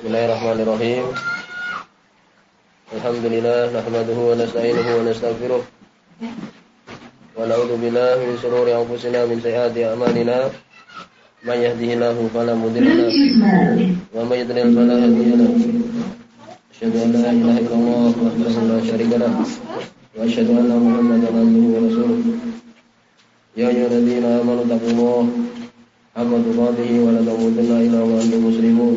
Bismillahirrahmanirrahim. Alhamdulillah nahmaduhu wa nasta'inuhu wa nastaghfiruh. Wa na'udzu billahi min shururi anfusina min sayyiati a'malina. Man yahdihillahu fala mudilla wa may yudlil fala hadiya lahu. Asyhadu an la ilaha illallah wahdahu la syarika wa asyhadu anna Muhammadan abduhu wa rasuluh. Ya ayyuhalladzina amanu taqullaha haqqa tuqatih wa la tamutunna illa wa antum muslimun.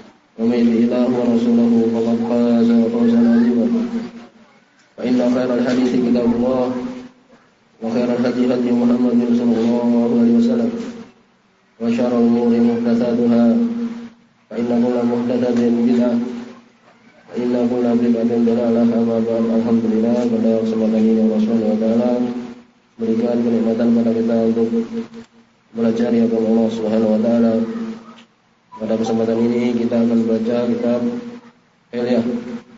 ومن يطع الله ورسوله فقد فاز فوزا عظيما فإن خير الحديث كتاب الله وخير الهدي هدي محمد صلى الله عليه وسلم وشر الأمور محدثاتها فإن كل محدثة بدعة فإن كل بدعة ضلالة أما بعد الحمد لله pada kesempatan ini Allah Subhanahu wa taala berikan kenikmatan pada kita untuk belajar agama Allah Subhanahu wa taala pada kesempatan ini kita akan baca kitab Hilyah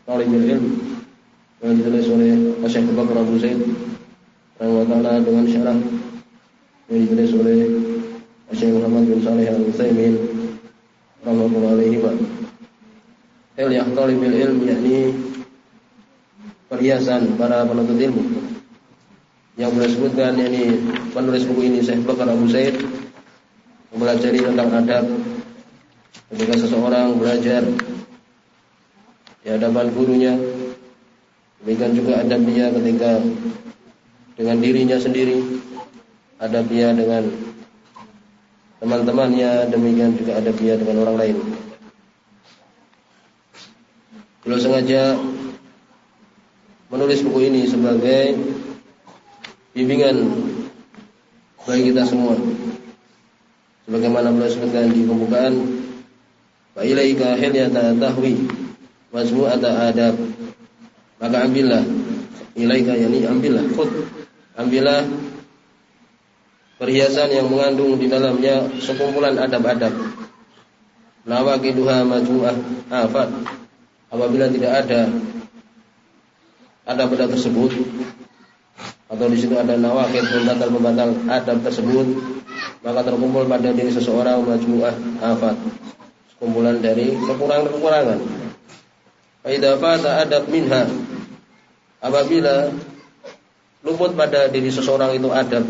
Talibul Ilm yang ditulis oleh Syekh Bakar Abu Zaid rahimahullah dengan syarah yang ditulis oleh Syekh Muhammad bin Saleh Al Utsaimin rahimahullah alaihi wa. Hilyah Talibul Ilm yakni perhiasan para penuntut ilmu. Yang boleh sebutkan yakni penulis buku ini Syekh Bakar Abu Zaid mempelajari tentang adab ketika seseorang belajar di hadapan gurunya. Demikian juga adab dia ketika dengan dirinya sendiri adab dia dengan teman-temannya demikian juga adab dia dengan orang lain. Beliau sengaja menulis buku ini sebagai bimbingan bagi kita semua. Sebagaimana beliau sebutkan di pembukaan Wa ilaika hilyata tahwi ada adab. Maka ambillah ilaika yani ambillah khud. Ambillah perhiasan yang mengandung di dalamnya sekumpulan adab-adab. Nawaqiduha majmu'ah afat. Apabila tidak ada adab-adab tersebut atau di situ ada nawaqid pembatal-pembatal adab tersebut maka terkumpul pada diri seseorang majmu'ah afat kumpulan dari kekurangan-kekurangan. Faida fata adab minha. Apabila luput pada diri seseorang itu adab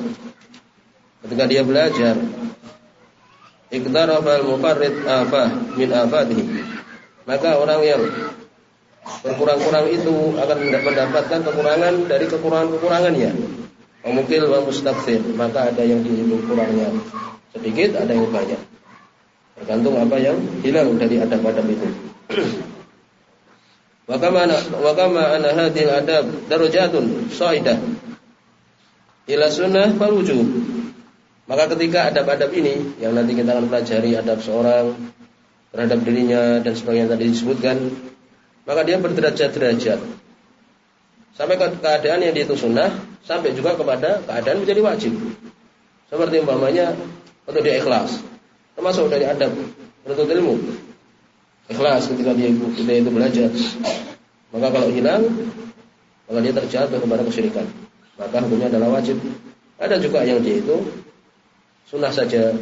ketika dia belajar iktarafal mufarrid afah min afatihi maka orang yang berkurang-kurang itu akan mendapatkan kekurangan dari kekurangan-kekurangannya mungkin wa mustakfir maka ada yang dihitung kurangnya sedikit ada yang banyak Tergantung apa yang hilang dari adab-adab itu. wa kama ana hadhil adab darajatun saidah ila sunnah faruju. Maka ketika adab-adab ini yang nanti kita akan pelajari adab seorang terhadap dirinya dan sebagainya tadi disebutkan, maka dia berderajat-derajat. Sampai ke keadaan yang itu sunnah, sampai juga kepada keadaan menjadi wajib. Seperti umpamanya untuk dia ikhlas termasuk dari adab menuntut ilmu. Ikhlas ketika dia itu, ketika itu belajar. Maka kalau hilang maka dia terjatuh kepada kesyirikan. Maka hukumnya adalah wajib. Ada juga yang dia itu sunnah saja.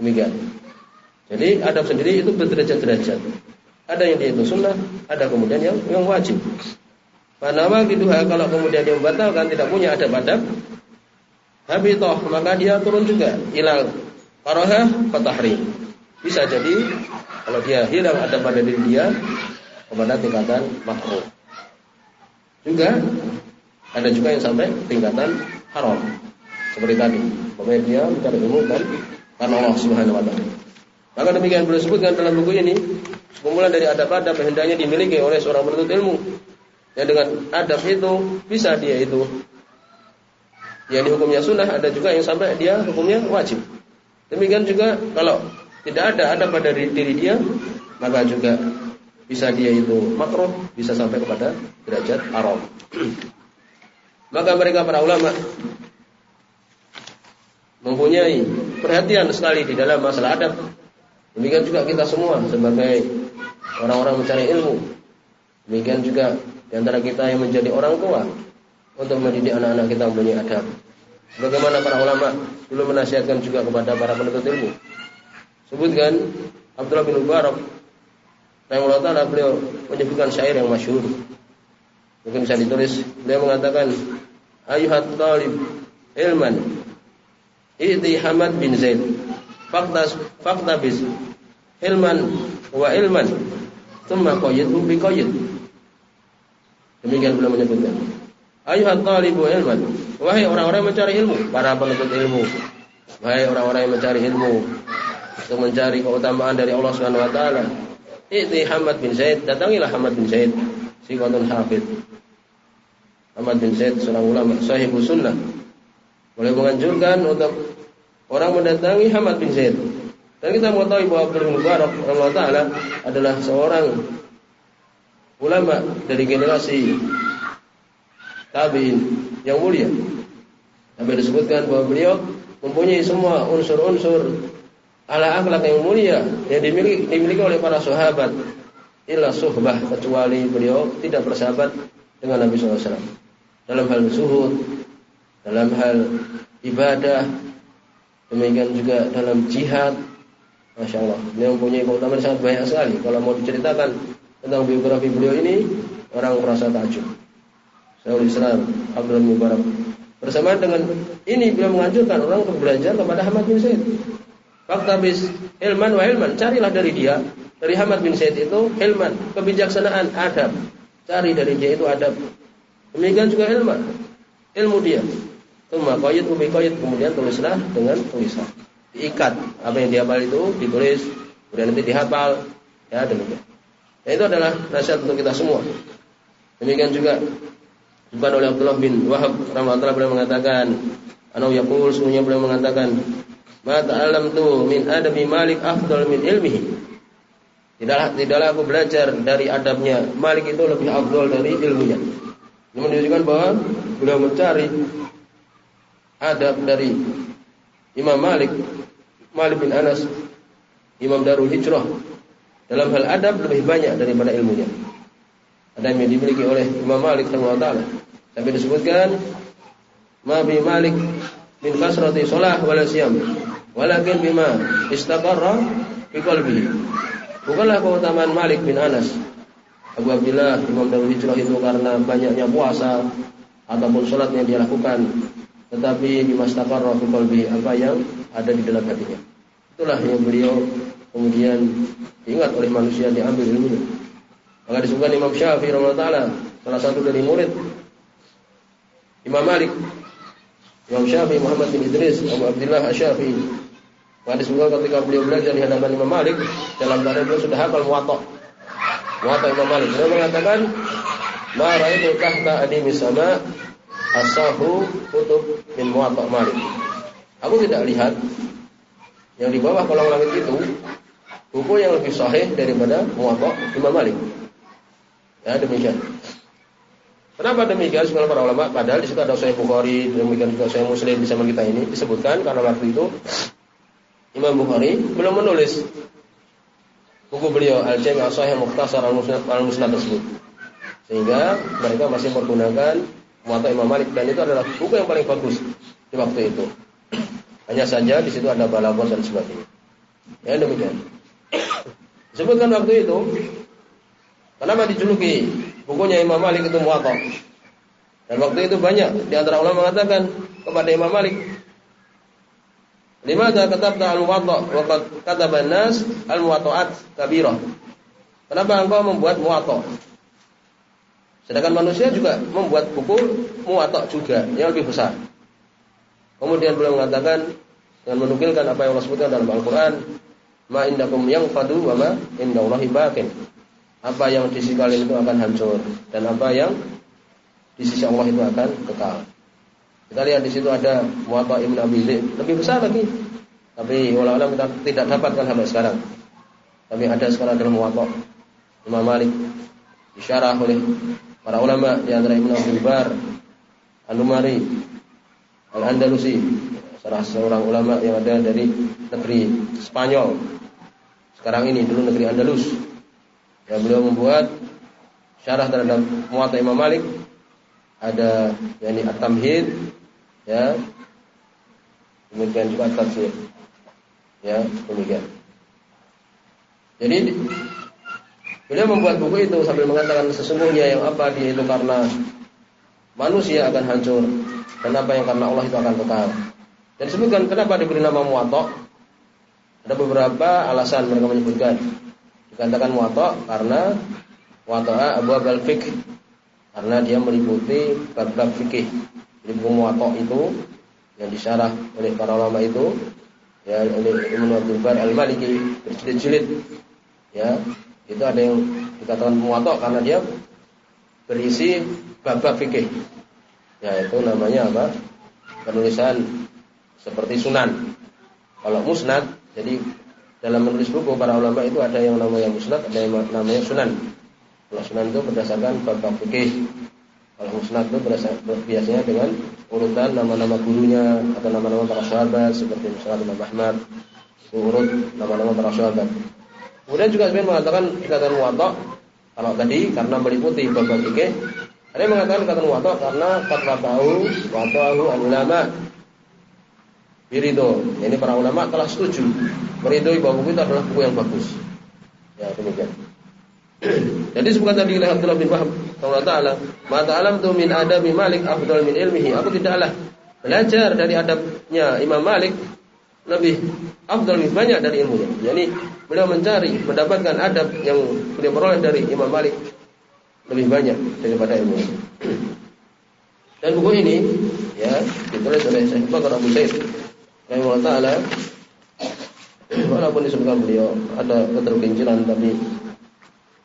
Demikian. Jadi adab sendiri itu berderajat-derajat. Ada yang dia itu sunnah ada kemudian yang yang wajib. Panama gitu kalau kemudian dia membatalkan tidak punya adab-adab habitoh maka dia turun juga hilang Karaha fatahri. Bisa jadi kalau dia hilang ada pada diri dia kepada tingkatan makruh. Juga ada juga yang sampai tingkatan haram. Seperti tadi, pokoknya dia mencari ilmu kan karena Allah Subhanahu wa taala. Maka demikian boleh sebutkan dalam buku ini sekumpulan dari adab-adab hendaknya dimiliki oleh seorang penuntut ilmu. Yang dengan adab itu bisa dia itu yang hukumnya sunnah ada juga yang sampai dia hukumnya wajib. Demikian juga kalau tidak ada ada pada diri, dia, maka juga bisa dia itu makruh, bisa sampai kepada derajat haram. Maka mereka para ulama mempunyai perhatian sekali di dalam masalah adab. Demikian juga kita semua sebagai orang-orang mencari ilmu. Demikian juga di antara kita yang menjadi orang tua untuk mendidik anak-anak kita mempunyai adab. Bagaimana para ulama dulu menasihatkan juga kepada para penuntut ilmu. Sebutkan Abdullah bin Mubarak Allah Ta'ala beliau menyebutkan syair yang masyhur. Mungkin bisa ditulis. Beliau mengatakan, Ayuhat talib ilman I'ti Hamad bin Zaid Fakta fakta bis ilman wa ilman Tumma qayyidhu bi qayyid Demikian beliau menyebutkan Ayuhat talibu ilman Wahai orang-orang yang mencari ilmu Para penuntut ilmu Wahai orang-orang yang mencari ilmu Untuk mencari keutamaan dari Allah Subhanahu Wa Taala I'ti Hamad bin Zaid, datangilah Hamad bin Zaid, siqatun hafid. Hamad bin Zaid seorang ulama sahibu sunnah. Boleh menganjurkan untuk orang mendatangi Hamad bin Zaid. Dan kita mengetahui bahwa Abdul Mubarak Allah Ta'ala adalah seorang ulama dari generasi tabi'in yang mulia. Sampai disebutkan bahwa beliau mempunyai semua unsur-unsur ala akhlak yang mulia yang dimiliki, dimiliki oleh para sahabat. Illa suhbah kecuali beliau tidak bersahabat dengan Nabi SAW dalam hal suhud dalam hal ibadah demikian juga dalam jihad. Masya Allah beliau mempunyai keutamaan sangat banyak sekali. Kalau mau diceritakan tentang biografi beliau ini orang merasa takjub Syaikhul Islam Abdul Mubarak bersamaan dengan ini beliau menganjurkan orang untuk belajar kepada Ahmad bin Zaid bis ilman wa ilman. Carilah dari dia. Dari Hamad bin Said itu ilman. Kebijaksanaan, adab. Cari dari dia itu adab. Demikian juga ilman. Ilmu dia. Tumma qayyid umi qayyid. Kemudian tulislah dengan tulisan. Diikat. Apa yang dihafal itu ditulis. Kemudian nanti dihafal. Ya demikian. Ya, itu adalah nasihat untuk kita semua. Demikian juga bukan oleh Abdullah bin Wahab rahimahullah beliau mengatakan, Anau yaqul semuanya beliau mengatakan, Ma tu min adabi Malik afdal min ilmihi. Tidaklah, tidaklah aku belajar dari adabnya Malik itu lebih afdal dari ilmunya. Ini menunjukkan bahwa beliau mencari adab dari Imam Malik, Malik bin Anas, Imam Darul Hijrah. Dalam hal adab lebih banyak daripada ilmunya. Adab yang dimiliki oleh Imam Malik taala. Sampai disebutkan Ma Malik min kasrati sholah wala siyam Walakin bima istaqarra fi qalbihi. Bukanlah keutamaan Malik bin Anas. Abu Abdullah Imam Darul Hijrah itu karena banyaknya puasa ataupun sholat yang dia lakukan. Tetapi bima istaqarra fi qalbihi apa yang ada di dalam hatinya. Itulah yang beliau kemudian diingat oleh manusia diambil ilmunya. Maka disebutkan Imam Syafi'i rahimahullah salah satu dari murid Imam Malik Imam Syafi'i Muhammad bin Idris Abu Abdullah Asy-Syafi'i Hadis beliau ketika beliau belajar di hadapan Imam Malik dalam keadaan beliau sudah hafal muwatta. Muwatta Imam Malik. Beliau mengatakan, "Ma ra'aitu tahta adimi sama asahu kutub min muwatta Malik." Aku tidak lihat yang di bawah kolong langit itu buku yang lebih sahih daripada muwatta Imam Malik. Ya demikian. Kenapa demikian? Sebenarnya para ulama padahal di situ ada Sahih Bukhari, demikian juga Sahih Muslim di zaman kita ini disebutkan karena waktu itu Imam Bukhari belum menulis buku beliau Al-Jami' As-Sahih Mukhtasar Al-Musnad Al-Musnad tersebut. Sehingga mereka masih menggunakan Muwatta Imam Malik dan itu adalah buku yang paling bagus di waktu itu. Hanya saja di situ ada balaghah dan sebagainya. Ya demikian. Disebutkan waktu itu kenapa dijuluki bukunya Imam Malik itu Muwatta. Dan waktu itu banyak di antara ulama mengatakan kepada Imam Malik, Limadha katabta al-muwatta wa qad kataba an-nas al-muwatta'at kabirah. Kenapa engkau membuat muwatta? Sedangkan manusia juga membuat buku muwatta juga yang lebih besar. Kemudian beliau mengatakan dengan menukilkan apa yang Allah sebutkan dalam Al-Qur'an, "Ma indakum fadu wa ma indallahi baqin." Apa yang di sisi kalian itu akan hancur dan apa yang di sisi Allah itu akan kekal. Kita lihat di situ ada Muwatta Ibn Abi lebih besar lagi. Tapi ulama kita tidak dapatkan sampai sekarang. Tapi ada sekarang dalam Muwatta. Imam Malik disyarah oleh para ulama di antara Ibnu Abdul Bar Al-Umari Al-Andalusi salah seorang ulama yang ada dari negeri Spanyol sekarang ini dulu negeri Andalus yang beliau membuat syarah terhadap Muwatta Imam Malik. Ada yakni At-Tamhid ya. Demikian juga At-Tafsir. Ya demikian. Jadi beliau membuat buku itu sambil mengatakan sesungguhnya yang apa dia itu karena manusia akan hancur kenapa yang karena Allah itu akan kekal. Dan sebutkan kenapa diberi nama Muwatta ada beberapa alasan mereka menyebutkan dikatakan Muwatta karena Muwatta Abu Abal karena dia meliputi bab-bab fikih. Jadi buku Muwatta itu yang disyarah oleh para ulama itu ya oleh Imam Abdul Bar Al-Maliki berjilid-jilid. Ya itu ada yang dikatakan muwatta karena dia berisi bab-bab fikih. Ya itu namanya apa? Penulisan seperti sunan. Kalau musnad jadi dalam menulis buku para ulama itu ada yang namanya musnad ada yang namanya sunan. Kalau sunan itu berdasarkan bab-bab fikih. Kalau musnad itu biasanya dengan urutan nama-nama gurunya atau nama-nama para sahabat seperti misalnya Imam Ahmad. Urut nama-nama para sahabat. Kemudian juga sebenarnya mengatakan ikatan muwatta kalau tadi karena meliputi bab fikih, ada yang mengatakan ikatan muwatta karena fatwa tahu tahu ulama Birido, ini para ulama telah setuju meridoi bahwa buku itu adalah buku yang bagus. Ya demikian. Jadi sebutkan tadi oleh Abdullah bin Wahab Allah Taala, mata alam tu min adabi Malik afdal min ilmihi. Aku tidaklah belajar dari adabnya Imam Malik lebih afdal lebih banyak dari ilmunya. Jadi beliau mencari mendapatkan adab yang beliau peroleh dari Imam Malik lebih banyak daripada ilmunya. Dan buku ini ya ditulis oleh Syekh Bakar Abu Said rahimahullah taala walaupun disebutkan beliau ada ketergelinciran tapi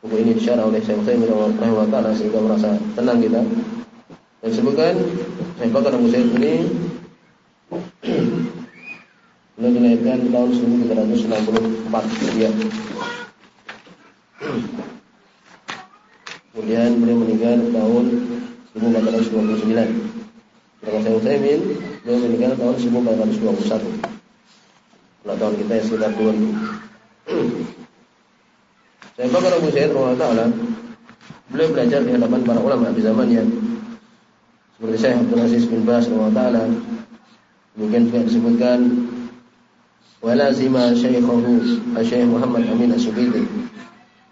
buku ini disyarah oleh Syekh Utsaimin rahimahullah taala sehingga merasa tenang kita. Dan sebutkan Syekh Bakar Abu Said ini Beliau dilahirkan tahun 1364 ya. Kemudian beliau meninggal tahun 1429. Kalau saya Utsaimin, beliau meninggal tahun 1421. Kalau tahun kita yang sekitar 2000. Saya bakar Abu Sayyid Allah Ta'ala Beliau belajar di hadapan para ulama di zamannya Seperti saya Abdul Aziz bin Bas Ta'ala Mungkin juga disebutkan walazima syaikhahu Syekh Muhammad Amin As-Sugidi.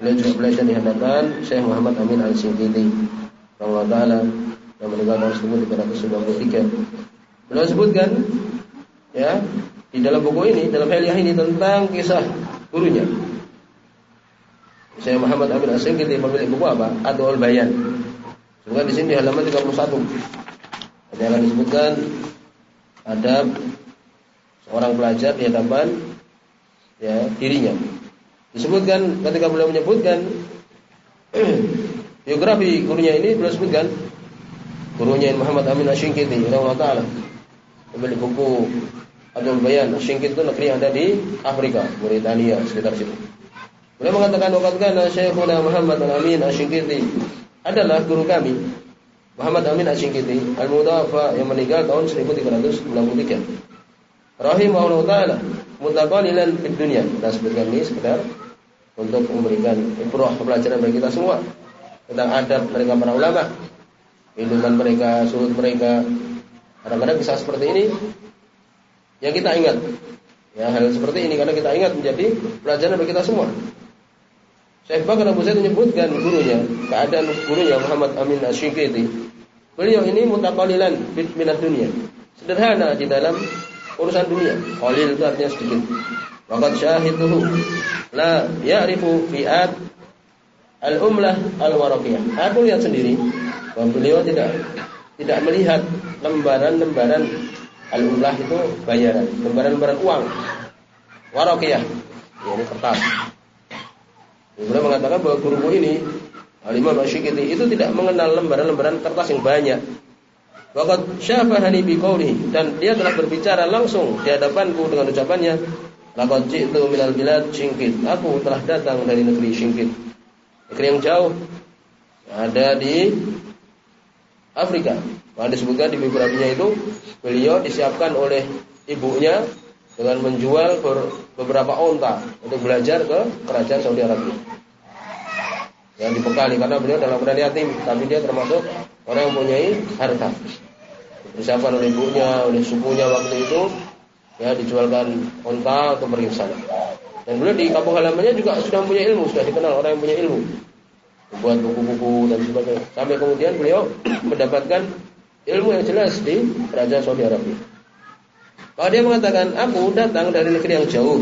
Beliau juga belajar di hadapan Syekh Muhammad Amin As-Sugidi. Allah Taala yang meninggal tahun 1393. Beliau sebutkan ya di dalam buku ini, dalam haliah ini tentang kisah gurunya. Syekh Muhammad Amin As-Sugidi pemilik buku apa? Adul Bayan. Sebutkan di sini di halaman 31. Ada yang disebutkan adab orang belajar di hadapan ya dirinya. Disebutkan ketika beliau menyebutkan biografi gurunya ini beliau sebutkan gurunya Muhammad Amin Asyinkiti Allah taala pemilik buku Abdul Bayan Asyinkiti itu negeri yang ada di Afrika, Mauritania sekitar situ. Beliau mengatakan waktu Syekhuna Muhammad Amin Asyinkiti adalah guru kami Muhammad Amin Asyinkiti Al-Mudafa yang meninggal tahun 1393 rahimahullah taala mutaqalilan fid dunia. Kita sebutkan ini sekedar untuk memberikan ibrah pelajaran bagi kita semua tentang adab mereka para ulama, minuman mereka, surut mereka. Kadang-kadang bisa seperti ini yang kita ingat. Ya, hal seperti ini karena kita ingat menjadi pelajaran bagi kita semua. Syekh Bakar Abu Zaid menyebutkan gurunya, keadaan gurunya Muhammad Amin Asyikiti. Beliau ini mutaqalilan fit minat dunia. Sederhana di dalam urusan dunia. Qalil itu artinya sedikit. Waqad syahiduhu la ya'rifu fi'at al-umlah al-waraqiyah. Aku lihat sendiri bahwa beliau tidak tidak melihat lembaran-lembaran al-umlah itu bayaran, lembaran-lembaran uang. Waraqiyah, ini kertas. Beliau mengatakan bahwa guruku ini Al-Imam Asyikiti itu tidak mengenal lembaran-lembaran kertas yang banyak Waqad syafahani biqauli dan dia telah berbicara langsung di hadapanku dengan ucapannya, laqad ji'tu minal bilad Syingkit. Aku telah datang dari negeri Syingkit. Negeri yang jauh ada di Afrika. Maka disebutkan di biografinya itu beliau disiapkan oleh ibunya dengan menjual beberapa onta untuk belajar ke kerajaan Saudi Arabia. Yang dibekali karena beliau dalam keadaan yatim, tapi dia termasuk orang yang mempunyai harta. Disiapkan oleh ibunya, oleh sukunya waktu itu, ya dijualkan onta untuk pergi sana. Dan beliau di kampung halamannya juga sudah mempunyai ilmu, sudah dikenal orang yang punya ilmu buat buku-buku dan sebagainya. Sampai kemudian beliau mendapatkan ilmu yang jelas di kerajaan Saudi Arabia. Maka dia mengatakan, aku datang dari negeri yang jauh.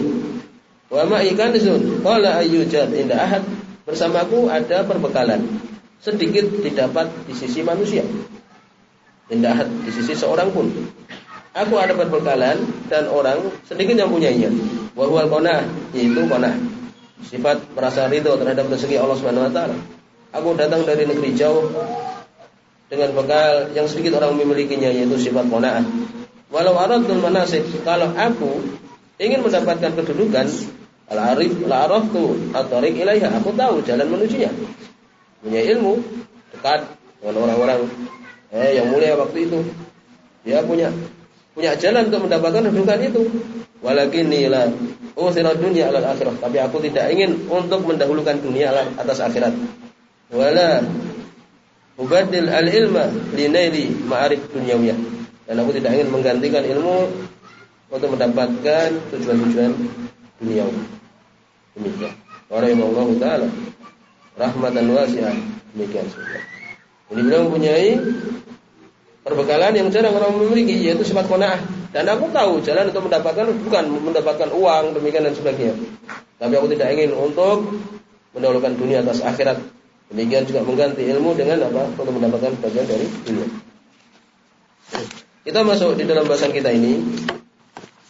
Wa ma'ikan zun, qala ayyujad inda ahad. Bersamaku ada perbekalan. Sedikit didapat di sisi manusia. Indah ahad di sisi seorang pun. Aku ada perbekalan dan orang sedikit yang punyainya. Wa huwal qanah, yaitu qanah. Sifat merasa ridho terhadap rezeki Allah Subhanahu wa taala. Aku datang dari negeri jauh dengan bekal yang sedikit orang memilikinya yaitu sifat qanaah. Walau aradul manasik, kalau aku ingin mendapatkan kedudukan al-arif la araftu at-tariq ilaiha, aku tahu jalan menujunya. Punya ilmu dekat dengan orang-orang eh yang mulia waktu itu. Dia punya punya jalan untuk mendapatkan kedudukan itu. Walakin la usirat dunia ala akhirah. Tapi aku tidak ingin untuk mendahulukan dunia atas akhirat wala ubadil al-ilma linaili ma'arif dunyawiyah. Dan aku tidak ingin menggantikan ilmu untuk mendapatkan tujuan-tujuan dunia. Demikian. Allah taala rahmatan wasi'ah. Demikian saja. Ini beliau mempunyai perbekalan yang jarang orang memiliki yaitu sifat qanaah. Dan aku tahu jalan untuk mendapatkan bukan mendapatkan uang demikian dan sebagainya. Tapi aku tidak ingin untuk mendahulukan dunia atas akhirat Demikian juga mengganti ilmu dengan apa? Untuk mendapatkan bagian dari dunia. Kita masuk di dalam bahasan kita ini.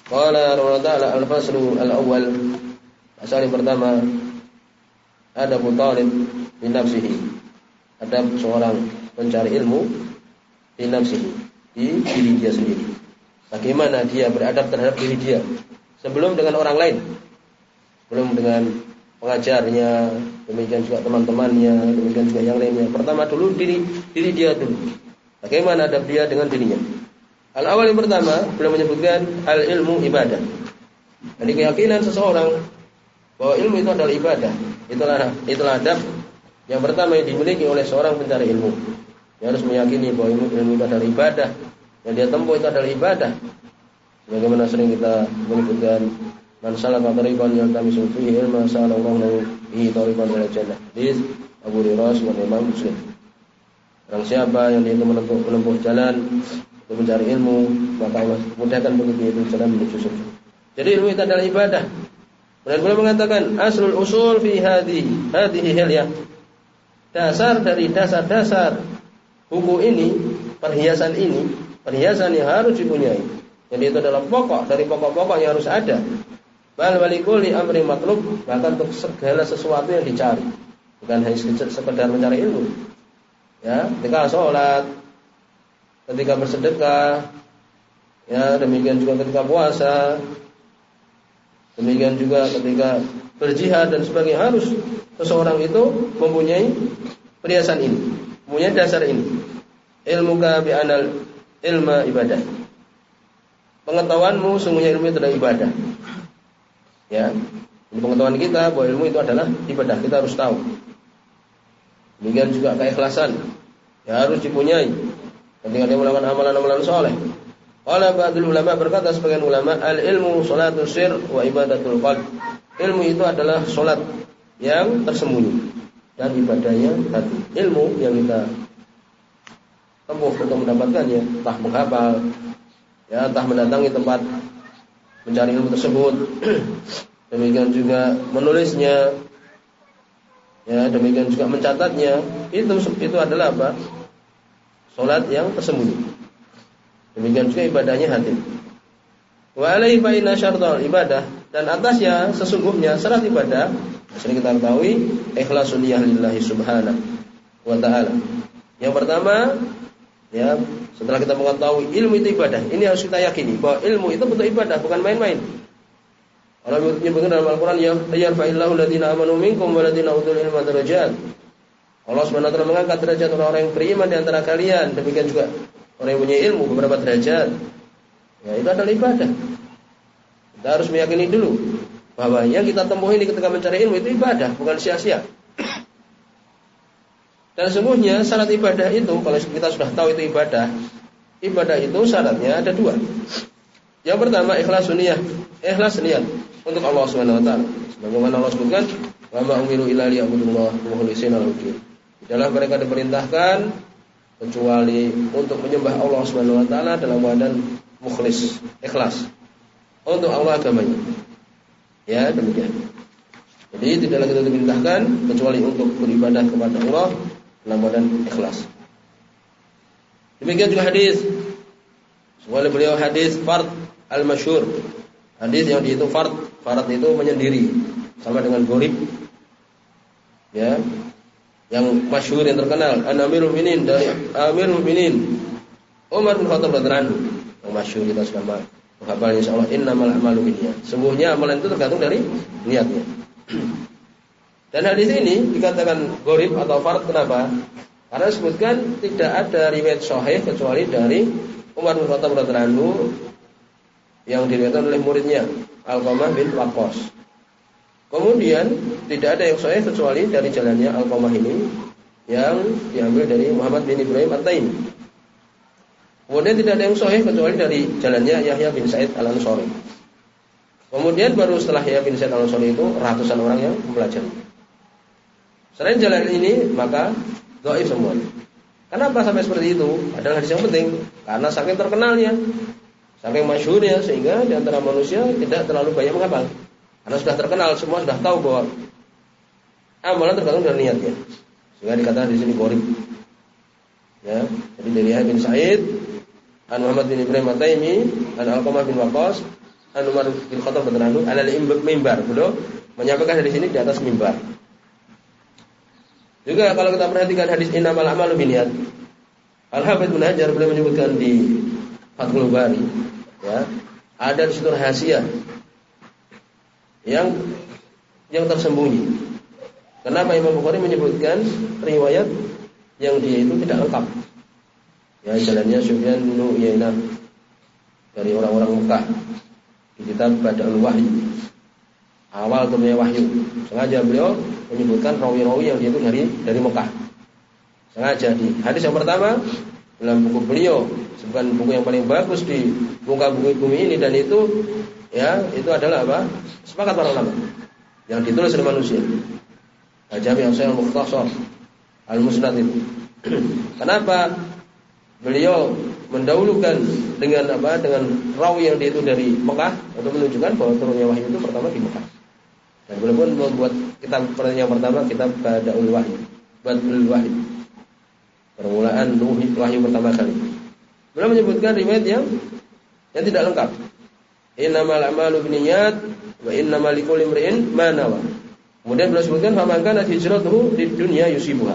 Qala Ta'ala al-faslu al-awwal. Asal yang pertama ada Talib di nafsihi. Ada seorang pencari ilmu di nafsihi, di diri dia sendiri. Bagaimana dia beradab terhadap diri dia sebelum dengan orang lain. Belum dengan pengajarnya, demikian juga teman-temannya, demikian juga yang lainnya. Pertama dulu diri diri dia dulu. Bagaimana adab dia dengan dirinya? Al awal yang pertama beliau menyebutkan al ilmu ibadah. Jadi keyakinan seseorang bahwa ilmu itu adalah ibadah. Itulah itulah adab yang pertama yang dimiliki oleh seorang pencari ilmu. Dia harus meyakini bahwa ilmu, itu adalah ibadah. Yang dia tempuh itu adalah ibadah. Bagaimana sering kita menyebutkan Man salaka tariqan yaltamisu fihi ilman salallahu lahu bihi tariqan ila jannah. Hadis Abu Hurairah dan Imam Muslim. Orang siapa yang dia menempuh, menempuh jalan untuk mencari ilmu, maka Allah mudahkan bagi itu jalan menuju surga. Jadi ilmu itu adalah ibadah. Dan beliau mengatakan aslul usul fi hadhi hadhihi hilyah. Dasar dari dasar-dasar buku ini, perhiasan ini, perhiasan yang harus dipunyai. Jadi itu adalah pokok dari pokok-pokok yang harus ada Bal walikuli amri matlub bahkan untuk segala sesuatu yang dicari. Bukan hanya sekedar mencari ilmu. Ya, ketika sholat, ketika bersedekah, ya demikian juga ketika puasa, demikian juga ketika berjihad dan sebagainya harus seseorang itu mempunyai perhiasan ini, mempunyai dasar ini. Ilmu bi anal ilma ibadah. Pengetahuanmu sungguhnya ilmu itu adalah ibadah. Ya, ini pengetahuan kita bahwa ilmu itu adalah ibadah. Kita harus tahu. Demikian juga keikhlasan. Ya harus dipunyai. Ketika dia melakukan amalan-amalan soleh. Oleh ba'dul ulama berkata sebagian ulama al ilmu salatul sir wa ibadatul qalb. Ilmu itu adalah solat yang tersembunyi dan ibadahnya hati. Ilmu yang kita tempuh untuk mendapatkannya, entah menghafal, ya entah mendatangi tempat mencari ilmu tersebut. demikian juga menulisnya. Ya, demikian juga mencatatnya. Itu itu adalah apa? Salat yang tersembunyi. Demikian juga ibadahnya hati. Wa ibadah dan atasnya sesungguhnya syarat ibadah sering kita ketahui ikhlasul lillahi subhanahu wa ta'ala. Yang pertama Ya, setelah kita mengetahui ilmu itu ibadah, ini harus kita yakini bahwa ilmu itu betul ibadah, bukan main-main. Allah menyebutkan dalam Al-Quran ya yarfa'illahu alladziina amanu minkum walladziina utul ilma darajat. Allah SWT mengangkat derajat orang-orang yang beriman di antara kalian, demikian juga orang yang punya ilmu beberapa derajat. Ya, itu adalah ibadah. Kita harus meyakini dulu bahwa yang kita tempuh ini ketika mencari ilmu itu ibadah, bukan sia-sia. Dan sungguhnya syarat ibadah itu kalau kita sudah tahu itu ibadah, ibadah itu syaratnya ada dua. Yang pertama ikhlas niat, ikhlas niat untuk Allah Subhanahu wa taala. Sebagaimana Allah sebutkan, "Wa ma umiru illa liya'budullah mukhlishina dalam mereka diperintahkan kecuali untuk menyembah Allah Subhanahu wa taala dalam keadaan mukhlis, ikhlas untuk Allah agamanya. Ya, demikian. Jadi tidaklah kita diperintahkan kecuali untuk beribadah kepada Allah dalam keadaan ikhlas. Demikian juga hadis. Soalnya beliau hadis fard al-masyhur. Hadis yang dihitung fard, fard itu menyendiri sama dengan gorib. Ya, yang masyhur yang terkenal An Amirul Mukminin dari Amirul Mukminin Umar bin Khattab radhiyallahu yang masyhur kita sudah menghafal insyaallah innamal a'malu binniyat. Sungguhnya amalan itu tergantung dari niatnya. Dan hadis ini dikatakan gorib atau fard kenapa? Karena disebutkan tidak ada riwayat sahih kecuali dari Umar bin Khattab radhiyallahu yang diriwayatkan oleh muridnya Al-Qamah bin Waqqas. Kemudian tidak ada yang sahih kecuali dari jalannya Al-Qamah ini yang diambil dari Muhammad bin Ibrahim At-Taimi. Kemudian tidak ada yang sahih kecuali dari jalannya Yahya bin Said Al-Ansari. Kemudian baru setelah Yahya bin Said Al-Ansari itu ratusan orang yang mempelajari. Selain jalan ini maka doif semua. Kenapa sampai seperti itu? Adalah hadis yang penting karena saking terkenalnya, saking masyhurnya sehingga di antara manusia tidak terlalu banyak menghafal. Karena sudah terkenal, semua sudah tahu bahwa amalan tergantung dari niatnya. Sehingga dikatakan di sini gorib. Ya, jadi dari bin Said, An Muhammad bin Ibrahim At-Taimi, An Alqamah bin Waqqas, An Umar bin Khattab radhiyallahu anhu, ala mimbar. Beliau menyampaikan dari sini di atas mimbar. Juga kalau kita perhatikan hadis innamal a'malu binniyat. Al-Hafidz bin Hajar beliau menyebutkan di Fathul Bari, ya, ada di situ rahasia yang yang tersembunyi. Kenapa Imam Bukhari menyebutkan riwayat yang dia itu tidak lengkap? Ya jalannya Sufyan bin Uyainah dari orang-orang Mekah di kitab Badal Wahyu. Awal turunnya wahyu. Sengaja beliau menyebutkan rawi-rawi yang dia itu dari dari Mekah. Sengaja di hadis yang pertama dalam buku beliau, bukan buku yang paling bagus di muka buku bumi ini dan itu ya itu adalah apa? Sepakat para ulama yang ditulis oleh manusia. Jami yang saya mukhtasar al-musnad itu. Kenapa beliau mendahulukan dengan apa? Dengan rawi yang dia itu dari Mekah untuk menunjukkan bahwa turunnya wahyu itu pertama di Mekah. Dan beliau pun membuat kitab yang pertama kitab Badaul Wahyu. Badaul Wahyu. Permulaan wahyu pertama kali. Beliau menyebutkan riwayat yang yang tidak lengkap. Innamal a'malu binniyat wa innamal likulli imrin ma nawa. Kemudian beliau sebutkan faman kana hijratuhu di dunia yusibuha.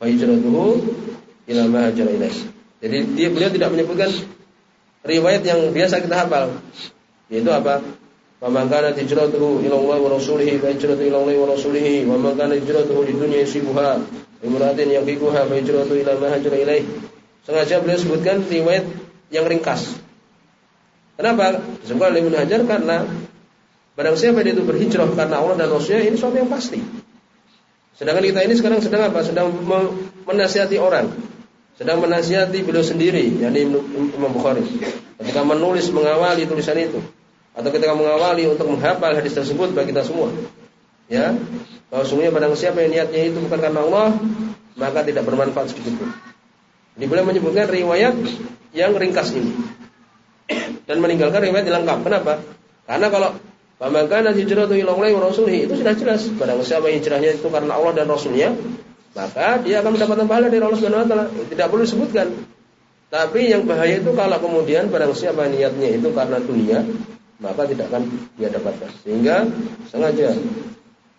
Wa hijratuhu ila ma hajara. Jadi dia beliau tidak menyebutkan riwayat yang biasa kita hafal. Yaitu apa? Faman kana hijratuhu ila Allah wa rasulihi fa hijratuhu ila Allah wa rasulihi wa man kana hijratuhu di dunia yusibuha imra'atin fa hijratuhu ila ma ilaih. Sengaja beliau sebutkan riwayat yang ringkas Kenapa? Disebutkan oleh Ibnu Hajar karena barang siapa dia itu berhijrah karena Allah dan Rasulnya ini suatu yang pasti. Sedangkan kita ini sekarang sedang apa? Sedang menasihati orang. Sedang menasihati beliau sendiri, yakni Imam Bukhari. Ketika menulis mengawali tulisan itu atau ketika mengawali untuk menghafal hadis tersebut bagi kita semua. Ya, bahwa sungguhnya barang siapa yang niatnya itu bukan karena Allah, maka tidak bermanfaat sedikit pun. Jadi beliau menyebutkan riwayat yang ringkas ini dan meninggalkan riwayat yang lengkap. Kenapa? Karena kalau Pemangkana hijratu ila Allah wa rasulihi itu sudah jelas. Barang siapa hijrahnya itu karena Allah dan Rasulnya, maka dia akan mendapatkan pahala dari Allah Subhanahu wa taala. Tidak perlu disebutkan. Tapi yang bahaya itu kalau kemudian barang siapa niatnya itu karena dunia, maka tidak akan dia dapatkan. Sehingga sengaja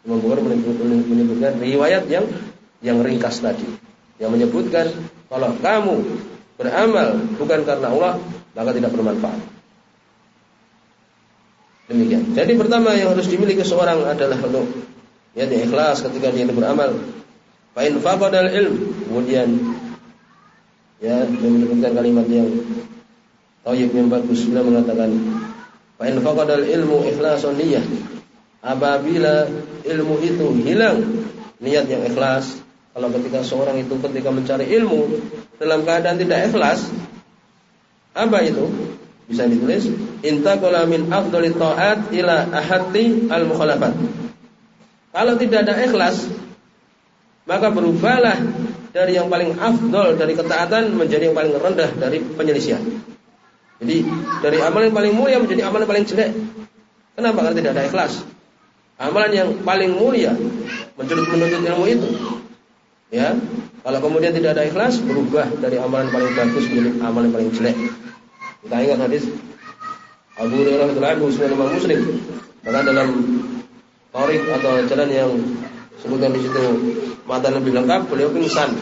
Imam Bukhari menyebutkan riwayat yang yang ringkas tadi, yang menyebutkan kalau kamu beramal bukan karena Allah, maka tidak bermanfaat. Demikian. Jadi pertama yang harus dimiliki seorang adalah untuk ya ikhlas ketika dia beramal. Fa in faqadal ilm, kemudian ya menyebutkan kalimat yang thayyib yang bagus beliau mengatakan fa in faqadal ilmu ikhlasun niyyah. Apabila ilmu itu hilang niat yang ikhlas, kalau ketika seorang itu ketika mencari ilmu dalam keadaan tidak ikhlas, apa itu? Bisa ditulis intaqala min afdhalit ta'at ila ahati al mukhalafat. Kalau tidak ada ikhlas, maka berubahlah dari yang paling afdol dari ketaatan menjadi yang paling rendah dari penyelisihan. Jadi dari amalan yang paling mulia menjadi amalan yang paling jelek. Kenapa? Karena tidak ada ikhlas. Amalan yang paling mulia menuntut menuntut ilmu itu. Ya, kalau kemudian tidak ada ikhlas, berubah dari amalan paling bagus menjadi amalan paling jelek. Kita ingat hadis Abu Hurairah radhiyallahu anhu Muslim. Karena dalam Tarik atau jalan yang sebutkan di situ mata lebih lengkap, beliau pingsan.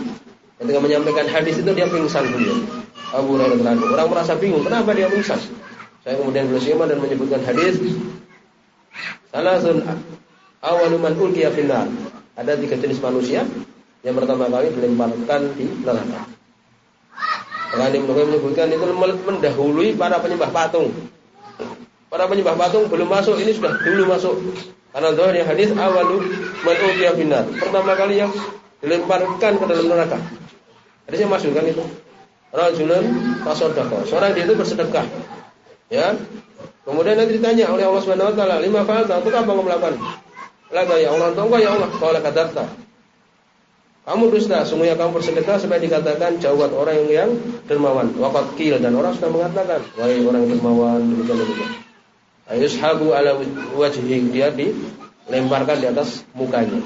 Ketika menyampaikan hadis itu dia pingsan beliau. Abu Hurairah Orang merasa bingung, kenapa dia pingsan? Saya kemudian bersima dan menyebutkan hadis Salasun awaluman ulqiya finnar. Ada tiga jenis manusia yang pertama kali dilemparkan di neraka. Karena Ibnu menyebutkan itu mendahului para penyembah patung. Para penyembah patung belum masuk, ini sudah dulu masuk. Karena yang hadis awalu man utiya binar. Pertama kali yang dilemparkan ke dalam neraka. Hadisnya masuk kan itu. Rajulun tasaddaqa. Seorang dia itu bersedekah. Ya. Kemudian nanti ditanya oleh Allah Subhanahu wa taala, "Lima fa'alta?" Untuk apa kamu melakukan? Laga ya Allah, untuk ya Allah? Qala kadzabta. Kamu dusta, sungguhnya kamu bersedekah supaya dikatakan jawab orang yang dermawan. Wakat kil dan orang sudah mengatakan, wahai orang dermawan, demikian demikian. Ayushabu ala wajhi dia dilemparkan di atas mukanya.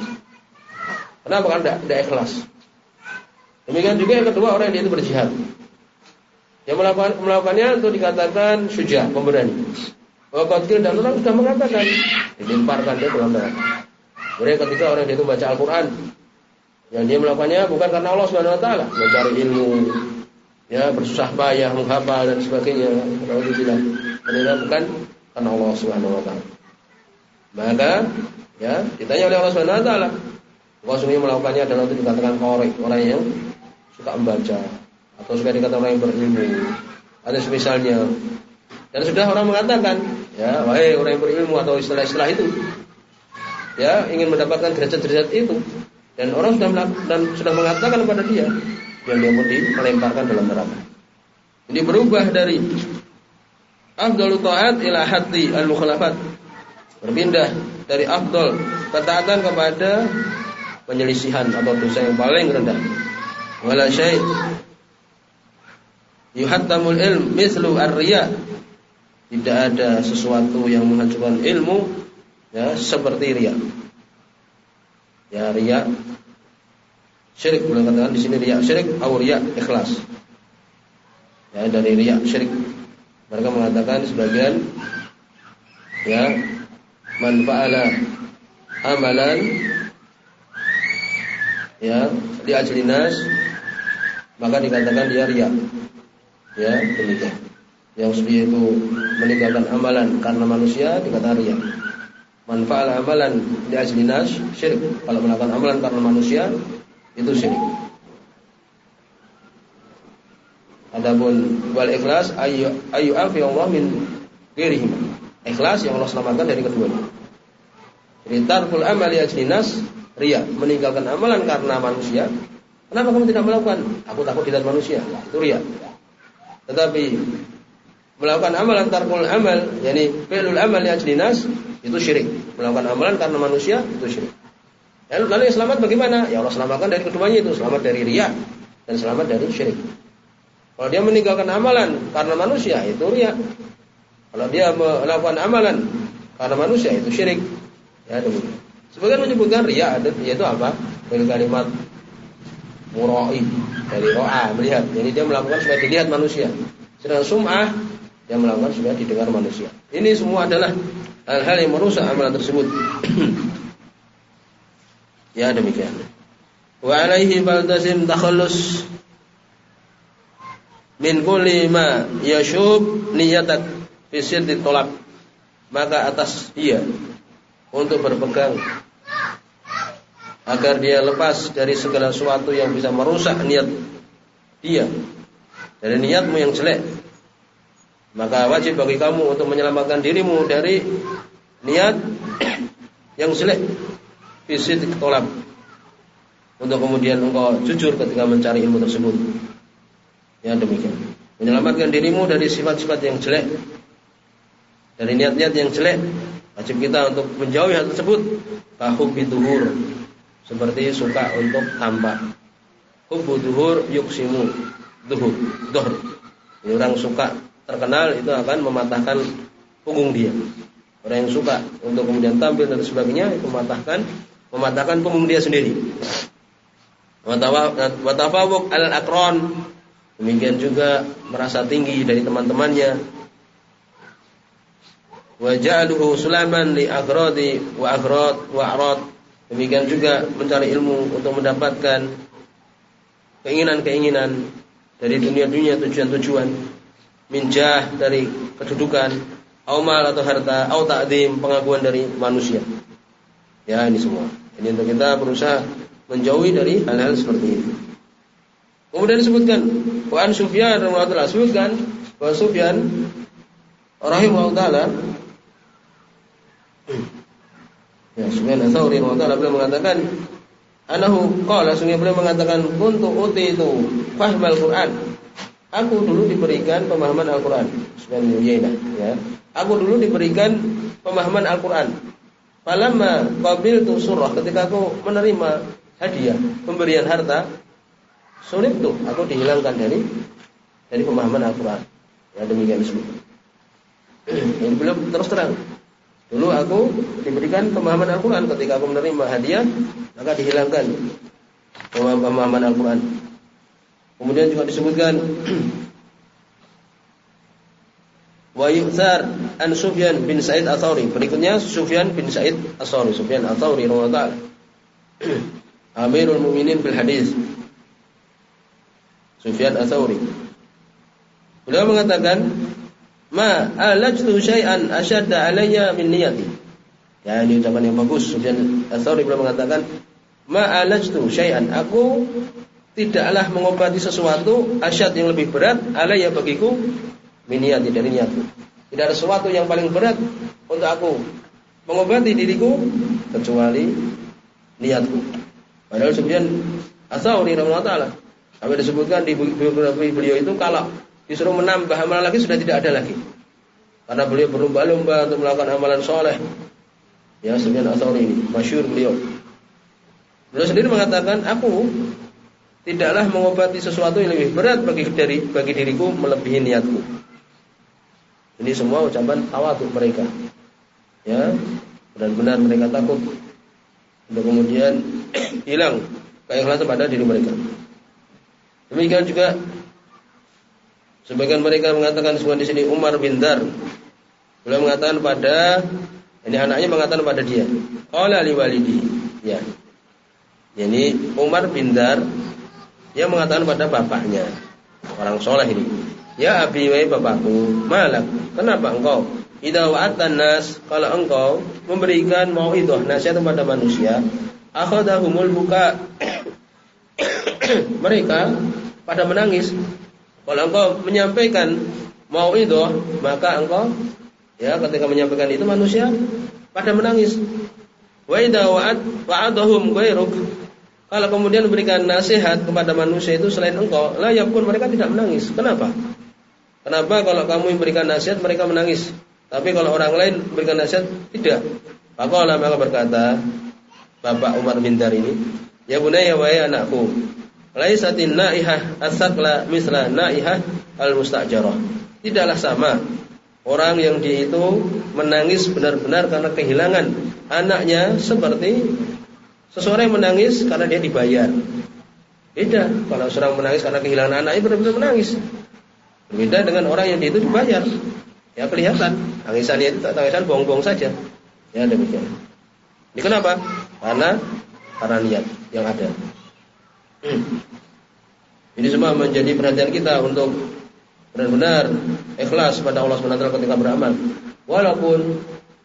Kenapa? Karena tidak, ikhlas. Demikian juga yang kedua orang yang dia itu berjihad. Yang melakukan melakukannya untuk dikatakan suja, pemberani. Wakat kil dan orang sudah mengatakan dilemparkan dia dalam neraka. Kemudian ketika orang dia itu baca Al-Quran, yang dia melakukannya bukan karena Allah Subhanahu wa taala, mencari ilmu, ya bersusah payah menghafal dan sebagainya. Kalau tidak, bukan karena Allah Subhanahu wa taala. Maka ya ditanya oleh Allah Subhanahu wa taala, Rasulnya melakukannya adalah untuk dikatakan korek, orang yang suka membaca atau suka dikatakan orang yang berilmu. Ada semisalnya. Dan sudah orang mengatakan, ya, wahai orang yang berilmu atau istilah-istilah itu, ya ingin mendapatkan derajat-derajat itu, dan orang sudah dan sudah mengatakan kepada dia yang dia pun dilemparkan dalam neraka. Jadi berubah dari afdalu taat ila hati al mukhalafat. Berpindah dari afdal ketaatan kepada penyelisihan atau dosa yang paling rendah. Wala syai' yuhattamul ilm mislu ar-riya. Tidak ada sesuatu yang menghancurkan ilmu ya seperti riya. Ya riya syirik boleh katakan di sini riya syirik atau riya ikhlas. Ya dari riya syirik. Mereka mengatakan sebagian ya man amalan ya di ajlinas maka dikatakan dia riya. Ya, demikian. Yang dia itu meninggalkan amalan karena manusia dikatakan riya. Manfaat amalan di ajlinas syirik. Kalau melakukan amalan karena manusia itu syirik. Adapun wal ikhlas ayu ayu afi Allah min ghairihim. Ikhlas yang Allah selamatkan dari keduanya. Jadi tarkul amali ajlinas riya, meninggalkan amalan karena manusia. Kenapa kamu tidak melakukan? Aku takut dilihat manusia. Itu riya. Tetapi melakukan amalan tarkul amal, yakni fi'lul amal li ajlinas itu syirik. Melakukan amalan karena manusia itu syirik. Lalu, lalu yang selamat bagaimana? Ya Allah selamatkan dari keduanya itu, selamat dari ria dan selamat dari syirik. Kalau dia meninggalkan amalan karena manusia itu ria. Kalau dia melakukan amalan karena manusia itu syirik. Ya demikian. Sebagian menyebutkan ria yaitu apa? Dari kalimat murai dari roa melihat. Jadi dia melakukan supaya dilihat manusia. Sedangkan sum'ah yang melakukan supaya didengar manusia. Ini semua adalah hal-hal yang merusak amalan tersebut. ya demikian. Wa alaihi baltazim takhallus min kulli ma yashub niyatak sirri tolak. maka atas dia untuk berpegang agar dia lepas dari segala sesuatu yang bisa merusak niat dia. Dari niatmu yang jelek. Maka wajib bagi kamu untuk menyelamatkan dirimu dari niat yang jelek. Fisik tolak. Untuk kemudian engkau jujur ketika mencari ilmu tersebut ya demikian. Menyelamatkan dirimu dari sifat-sifat yang jelek. Dari niat-niat yang jelek. Wajib kita untuk menjauhi hal tersebut. Kahub duhur. Seperti suka untuk tampak hubu duhur yuksimu. Duhur. Duhur. Orang suka terkenal itu akan mematahkan punggung dia. Orang yang suka untuk kemudian tampil dan sebagainya itu mematahkan mematahkan punggung dia sendiri. Watafawuk al akron demikian juga merasa tinggi dari teman-temannya. Wa ja'aluhu sulaman li agradi wa agrad wa arad. Demikian juga mencari ilmu untuk mendapatkan keinginan-keinginan dari dunia-dunia tujuan-tujuan. Minjah dari kedudukan aumal atau harta au ta'dim pengakuan dari manusia. Ya ini semua. Ini untuk kita berusaha menjauhi dari hal-hal seperti ini kemudian disebutkan Wan Sufyan rahimahullah sebutkan bahwa Sufyan rahimahullah Ya, Sufyan Ats-Tsauri rahimahullah beliau mengatakan anahu qala sungguh beliau mengatakan kuntu uti itu fahmal Quran. Aku dulu diberikan pemahaman Al-Qur'an. Sufyan Uyainah, ya. Aku dulu diberikan pemahaman Al-Qur'an. Falamma qabiltu surah ketika aku menerima hadiah, pemberian harta, sulit tuh aku dihilangkan dari dari pemahaman Al-Qur'an. Ya demikian disebut. Ini belum terus terang Dulu aku diberikan pemahaman Al-Quran ketika aku menerima hadiah, maka dihilangkan pemahaman Al-Quran. Kemudian juga disebutkan wa yu'thar an Sufyan bin Sa'id Ats-Tsauri. Berikutnya Sufyan bin Sa'id Ats-Tsauri, Sufyan Ats-Tsauri radhiyallahu Amirul Mukminin bil hadis. Sufyan Ats-Tsauri. Beliau mengatakan ma alajtu syai'an asyadda alayya min niyati. Ya ini ucapan yang bagus. Sufyan Ats-Tsauri beliau mengatakan, "Ma alajtu syai'an." Aku tidaklah mengobati sesuatu asyad yang lebih berat alayya bagiku min niyati dari niatku. Tidak ada sesuatu yang paling berat untuk aku mengobati diriku kecuali niatku. Padahal Sufyan Ats-Tsauri taala sampai disebutkan di biografi beliau itu kalau disuruh menambah amalan lagi sudah tidak ada lagi. Karena beliau berlomba-lomba untuk melakukan amalan soleh. Ya, Sufyan Atsauri ini, masyur beliau. Beliau sendiri mengatakan, aku tidaklah mengobati sesuatu yang lebih berat bagi dari bagi diriku melebihi niatku. Ini semua ucapan tawaduk mereka. Ya, benar-benar mereka takut untuk kemudian hilang keikhlasan pada diri mereka. Demikian juga Sebagian mereka mengatakan semua di sini Umar bin Dar. Beliau mengatakan pada ini anaknya mengatakan pada dia, "Qala li walidi." Ya. Jadi Umar bin Dar dia mengatakan pada bapaknya, orang soleh ini. Ya abi wa bapakku, malak. Kenapa engkau? Idza wa'atan nas, kalau engkau memberikan mauidhah nasihat kepada manusia, akhadahumul buka. mereka pada menangis kalau engkau menyampaikan mau itu, maka engkau ya ketika menyampaikan itu manusia pada menangis. Wa idza ghairuk. Kalau kemudian memberikan nasihat kepada manusia itu selain engkau, la pun mereka tidak menangis. Kenapa? Kenapa kalau kamu memberikan nasihat mereka menangis? Tapi kalau orang lain memberikan nasihat tidak. Maka maka berkata Bapak Umar bin Dar ini, ya bunaya wahai anakku, Laisatin naihah asakla misla naihah al-mustajarah. Tidaklah sama orang yang dia itu menangis benar-benar karena kehilangan anaknya seperti seseorang yang menangis karena dia dibayar. Beda kalau seorang menangis karena kehilangan anaknya benar-benar menangis. Berbeda dengan orang yang dia itu dibayar. Ya kelihatan tangisannya itu tangisan bohong-bohong saja. Ya demikian. Ini kenapa? Karena karena niat yang ada. Ini semua menjadi perhatian kita untuk benar-benar ikhlas pada Allah SWT ketika beramal. Walaupun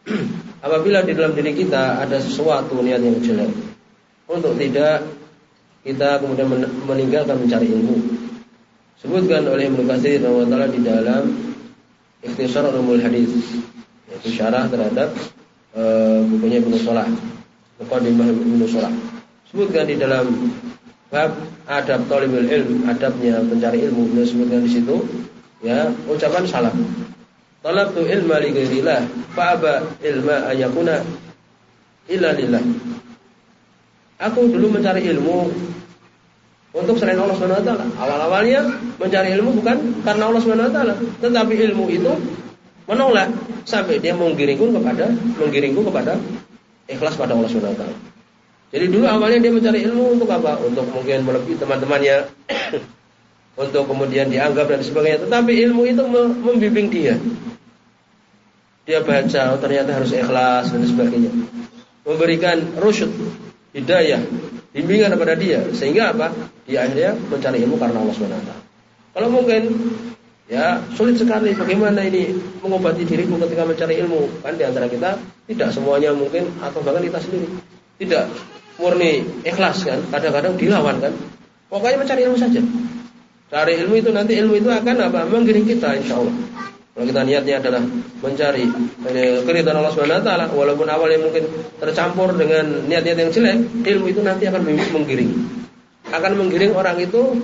apabila di dalam diri kita ada sesuatu niat yang jelek, untuk tidak kita kemudian meninggalkan mencari ilmu. Sebutkan oleh Ibnu Katsir di dalam Ikhtisar Ulumul Hadis, yaitu syarah terhadap uh, bukunya Ibnu Salah, Muqaddimah Ibnu Salah. Sebutkan di dalam bab adab talibul ilm, adabnya mencari ilmu, beliau sebutkan di situ ya ucapan salam. Talabtu ilma li ghairillah fa ilma ayakuna illa lillah. Aku dulu mencari ilmu untuk selain Allah Subhanahu wa taala. Awal-awalnya mencari ilmu bukan karena Allah Subhanahu wa taala, tetapi ilmu itu menolak sampai dia menggiringku kepada menggiringku kepada ikhlas pada Allah Subhanahu wa taala. Jadi dulu awalnya dia mencari ilmu untuk apa? Untuk mungkin melebihi teman-temannya, untuk kemudian dianggap dan sebagainya. Tetapi ilmu itu membimbing dia. Dia baca, oh, ternyata harus ikhlas dan sebagainya. Memberikan rusyud, hidayah, bimbingan kepada dia sehingga apa? Dia akhirnya mencari ilmu karena Allah SWT. Kalau mungkin ya sulit sekali bagaimana ini mengobati diriku ketika mencari ilmu kan di antara kita tidak semuanya mungkin atau bahkan kita sendiri tidak murni ikhlas kan kadang-kadang dilawan kan pokoknya mencari ilmu saja cari ilmu itu nanti ilmu itu akan apa menggiring kita insya Allah kalau kita niatnya adalah mencari keridhaan Allah Subhanahu wa taala walaupun awalnya mungkin tercampur dengan niat-niat yang jelek, ilmu itu nanti akan menggiring. Akan menggiring orang itu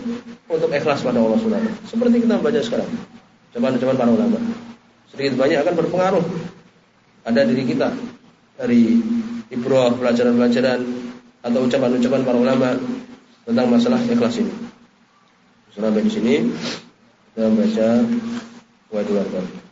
untuk ikhlas pada Allah Subhanahu wa Seperti kita membaca sekarang. Cobaan-cobaan para ulama. Sedikit banyak akan berpengaruh ada diri kita dari ibrah pelajaran-pelajaran atau ucapan-ucapan para ulama tentang masalah ikhlas ini. Sampai di sini kita Waduh, waduh.